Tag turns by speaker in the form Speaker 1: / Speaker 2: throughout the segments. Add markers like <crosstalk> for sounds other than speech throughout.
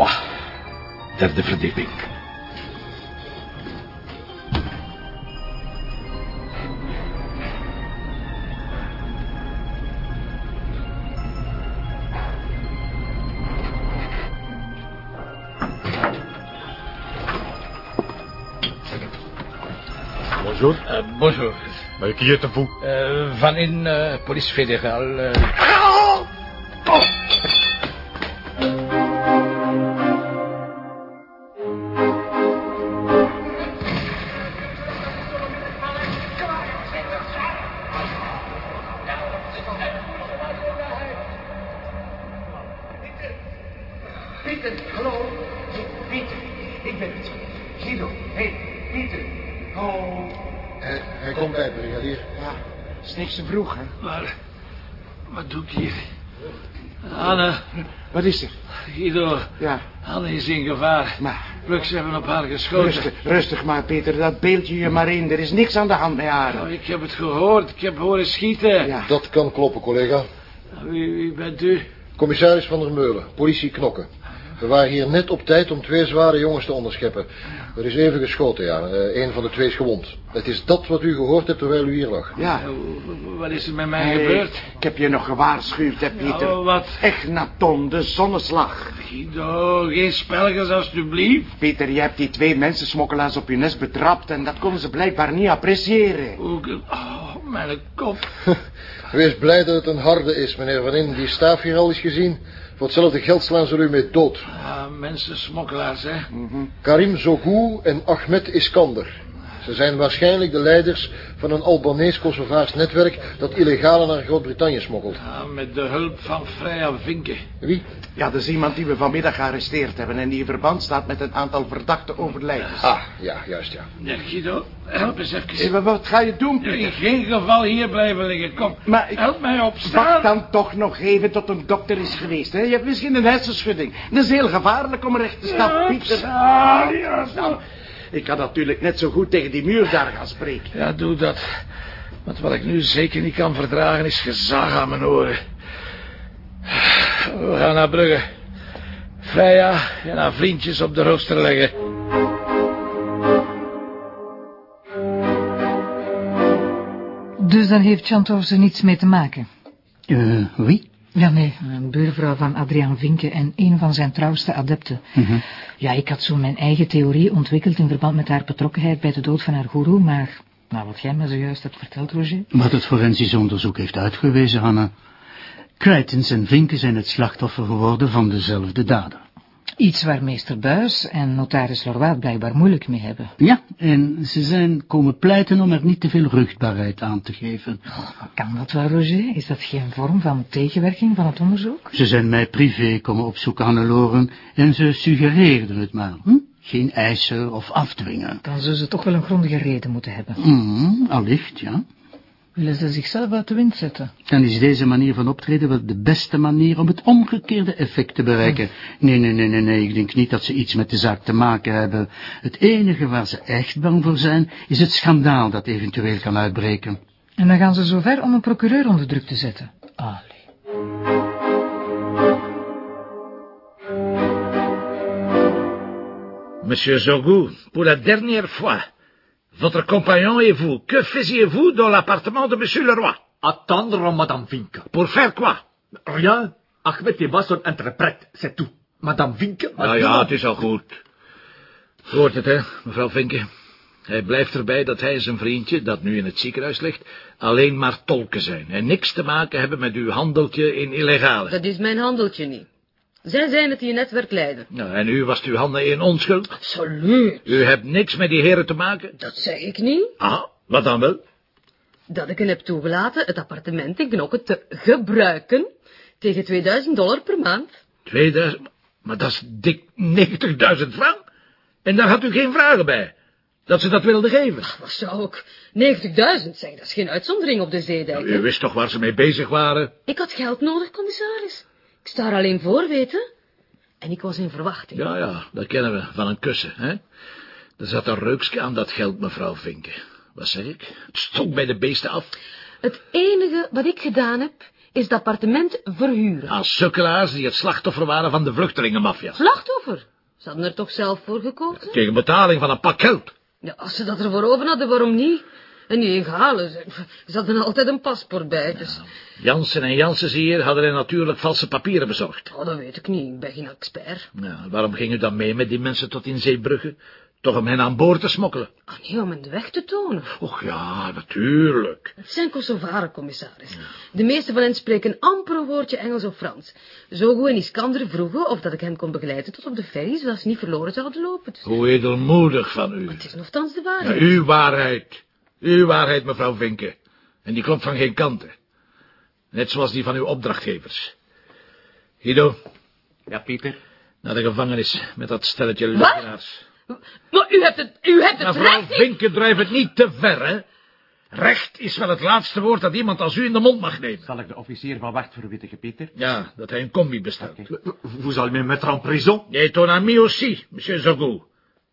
Speaker 1: Charleroi. Derde verdieping.
Speaker 2: Bonjour.
Speaker 1: Uh, bonjour.
Speaker 2: Maar qui êtes-vous
Speaker 1: Uh, van in uh, police fédérale.
Speaker 3: Guido, hé, hey, Pieter. Oh.
Speaker 4: Hij, hij komt bij, brigadier.
Speaker 3: Ja, het is niks te vroeg, hè?
Speaker 1: Maar, wat doe ik hier? Anne,
Speaker 3: Wat is er?
Speaker 1: Guido,
Speaker 3: Ja,
Speaker 1: Anne is in gevaar.
Speaker 3: maar
Speaker 1: Pluks hebben op haar geschoten.
Speaker 3: rustig, rustig maar, Pieter. Dat beeld je je maar in. Er is niks aan de hand met haar.
Speaker 1: Oh, ik heb het gehoord, ik heb horen schieten.
Speaker 3: Ja,
Speaker 4: Dat kan kloppen, collega.
Speaker 1: Wie, wie bent u?
Speaker 4: Commissaris van der Meulen, politie Knokken. We waren hier net op tijd om twee zware jongens te onderscheppen. Er is even geschoten, ja. Eh, Een van de twee is gewond. Het is dat wat u gehoord hebt terwijl u hier lag.
Speaker 3: ja.
Speaker 1: Eh, Wat is er met mij
Speaker 3: Hey,
Speaker 1: gebeurd?
Speaker 3: ik heb je nog gewaarschuwd, hè, Pieter.
Speaker 1: Oh, wat?
Speaker 3: Echnaton, de zonneslag.
Speaker 1: Guido, geen spelletjes alstublieft.
Speaker 3: Pieter, je hebt die twee mensensmokkelaars op je nest betrapt... en dat konden ze blijkbaar niet appreciëren.
Speaker 1: Hoe- Oh, mijn kop. <laughs>
Speaker 4: Wees blij dat het een harde is, meneer Van In. Die staaf hier al is gezien. Voor hetzelfde geld slaan ze u mee dood.
Speaker 1: Ah, mensen smokkelaars, hè.
Speaker 4: Karim Zogou en Ahmed Iskander. Ze zijn waarschijnlijk de leiders van een Albanees-Kosovaars netwerk... dat illegale naar Groot-Brittannië smokkelt.
Speaker 1: Ah, met de hulp van Freya Vinken.
Speaker 4: Wie?
Speaker 3: Ja, dat is iemand die we vanmiddag gearresteerd hebben... en die in verband staat met een aantal verdachte overlijdens.
Speaker 4: Ah, ja, juist, ja.
Speaker 1: Ja, Guido, help eens even.
Speaker 3: Wat ga je doen,
Speaker 1: Ja, In geen geval hier blijven liggen, kom.
Speaker 3: Maar ik-
Speaker 1: Help mij op,
Speaker 3: Wacht dan toch nog even tot een dokter is geweest. Hè? Je hebt misschien een hersenschudding. Dat is heel gevaarlijk om recht te staan, Pieter.
Speaker 1: staan, ja, staan.
Speaker 3: Ik kan natuurlijk net zo goed tegen die muur daar gaan spreken.
Speaker 1: Ja, doe dat. Want wat ik nu zeker niet kan verdragen is gezag aan mijn oren. We gaan naar Brugge. Freya en haar vriendjes op de rooster leggen.
Speaker 5: Dus daar heeft Chantos er niets mee te maken?
Speaker 6: Uh, wie?
Speaker 5: Ja, nee, een buurvrouw van Adriaan Vinken en een van zijn trouwste adepten. Ja, ik had zo mijn eigen theorie ontwikkeld in verband met haar betrokkenheid bij de dood van haar goeroe, maar... Nou, wat jij me zojuist hebt verteld, Roger...
Speaker 6: Wat het forensisch onderzoek heeft uitgewezen, Hanna. Krijtens en Vinken zijn het slachtoffer geworden van dezelfde dader.
Speaker 5: Iets waar meester Buis en notaris het blijkbaar moeilijk mee hebben.
Speaker 6: Ja, en ze zijn komen pleiten om er niet te veel ruchtbaarheid aan te geven.
Speaker 5: Kan dat wel, Roger? Is dat geen vorm van tegenwerking van het onderzoek?
Speaker 6: Ze zijn mij privé komen opzoeken, Hannelore, en ze suggereerden het maar. Hm? Geen eisen of afdwingen.
Speaker 5: Dan zullen ze toch wel een grondige reden moeten hebben.
Speaker 6: Mm, allicht, ja.
Speaker 5: Willen ze zichzelf uit de wind zetten?
Speaker 6: Dan is deze manier van optreden wel de beste manier om het omgekeerde effect te bereiken. Nee, nee, nee, nee, nee, ik denk niet dat ze iets met de zaak te maken hebben. Het enige waar ze echt bang voor zijn, is het schandaal dat eventueel kan uitbreken.
Speaker 5: En dan gaan ze zover om een procureur onder druk te zetten. Allee.
Speaker 1: Monsieur Zogou, pour la dernière fois, votre compagnon et vous, que faisiez-vous dans l'appartement de Monsieur Leroy
Speaker 2: Attendre Madame Vinke.
Speaker 1: Pour faire quoi
Speaker 2: Rien. Ahmed was son interprète, c'est tout. Madame Vinke...
Speaker 1: Nou ja, het is al goed. Hoort het, hè, mevrouw Vinken? Hij blijft erbij dat hij en zijn vriendje, dat nu in het ziekenhuis ligt, alleen maar tolken zijn en niks te maken hebben met uw handeltje in illegale.
Speaker 7: Dat is mijn handeltje niet. Zij zijn het die netwerk leiden.
Speaker 1: Nou, en u was uw handen in onschuld?
Speaker 7: Absoluut.
Speaker 1: U hebt niks met die heren te maken?
Speaker 7: Dat zeg ik niet.
Speaker 1: Ah, wat dan wel?
Speaker 7: Dat ik hen heb toegelaten het appartement in Knokken te gebruiken tegen 2000 dollar per maand.
Speaker 1: 2000, maar dat is dik 90.000 frank. En daar had u geen vragen bij. Dat ze dat wilden geven.
Speaker 7: Wat zou ik? 90.000, zeg, dat is geen uitzondering op de zeedijk.
Speaker 1: Nou, u wist toch waar ze mee bezig waren?
Speaker 7: Ik had geld nodig, commissaris. Sta er alleen voor, weten. En ik was in verwachting.
Speaker 1: Ja, ja, dat kennen we van een kussen, hè. Er zat een reukske aan dat geld, mevrouw Vinken. Wat zeg ik? Het stonk bij de beesten af.
Speaker 7: Het enige wat ik gedaan heb, is het appartement verhuren.
Speaker 1: Als sukkelaars die het slachtoffer waren van de vluchtelingenmafia.
Speaker 7: Slachtoffer? Ze hadden er toch zelf voor gekozen?
Speaker 1: Tegen betaling van een pak geld.
Speaker 7: Ja, als ze dat ervoor over hadden, waarom niet? En die Galen, ze, hadden altijd een paspoort bij, dus...
Speaker 1: Jansen en Jansen hier hadden er natuurlijk valse papieren bezorgd.
Speaker 7: Oh, dat weet ik niet, ik ben geen expert.
Speaker 1: Ja, waarom ging u dan mee met die mensen tot in Zeebrugge? Toch om hen aan boord te smokkelen?
Speaker 7: Ah nee, om hen de weg te tonen.
Speaker 1: Och ja, natuurlijk.
Speaker 7: Het zijn Kosovaren, commissaris. De meeste van hen spreken amper een woordje Engels of Frans. Zogo en Iskander vroegen of dat ik hen kon begeleiden tot op de ferry, zodat ze niet verloren zouden lopen. Dus
Speaker 1: Hoe edelmoedig van u.
Speaker 7: het is nogthans de
Speaker 1: Ja,
Speaker 7: waarheid.
Speaker 1: uw waarheid. Uw waarheid, mevrouw Vinke. En die klopt van geen kanten. Net zoals die van uw opdrachtgevers. Guido,
Speaker 2: Ja, Pieter?
Speaker 1: naar de gevangenis met dat stelletje leugenaars.
Speaker 7: Maar u hebt het, u hebt het
Speaker 1: Mevrouw
Speaker 7: recht niet...
Speaker 1: Vinke, drijf het niet te ver, hè. Recht is wel het laatste woord dat iemand als u in de mond mag nemen.
Speaker 2: Zal ik de officier van wacht verwittigen, Pieter?
Speaker 1: Ja, dat hij een combi bestelt.
Speaker 2: Vous allez me mettre en prison?
Speaker 1: Nee, ton ami aussi, monsieur Zogou.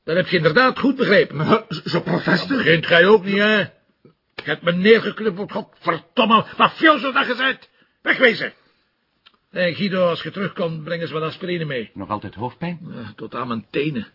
Speaker 1: Dat heb je inderdaad goed begrepen.
Speaker 2: Maar, je proteste.
Speaker 1: Begint gij ook niet, hè? Je hebt me neergeknuppeld, godverdomme. Mafioso dat gezet. Wegwezen. Hé, Guido, als je terugkomt, breng eens wat aspirine mee.
Speaker 2: Nog altijd hoofdpijn?
Speaker 1: Ja, tot aan mijn tenen.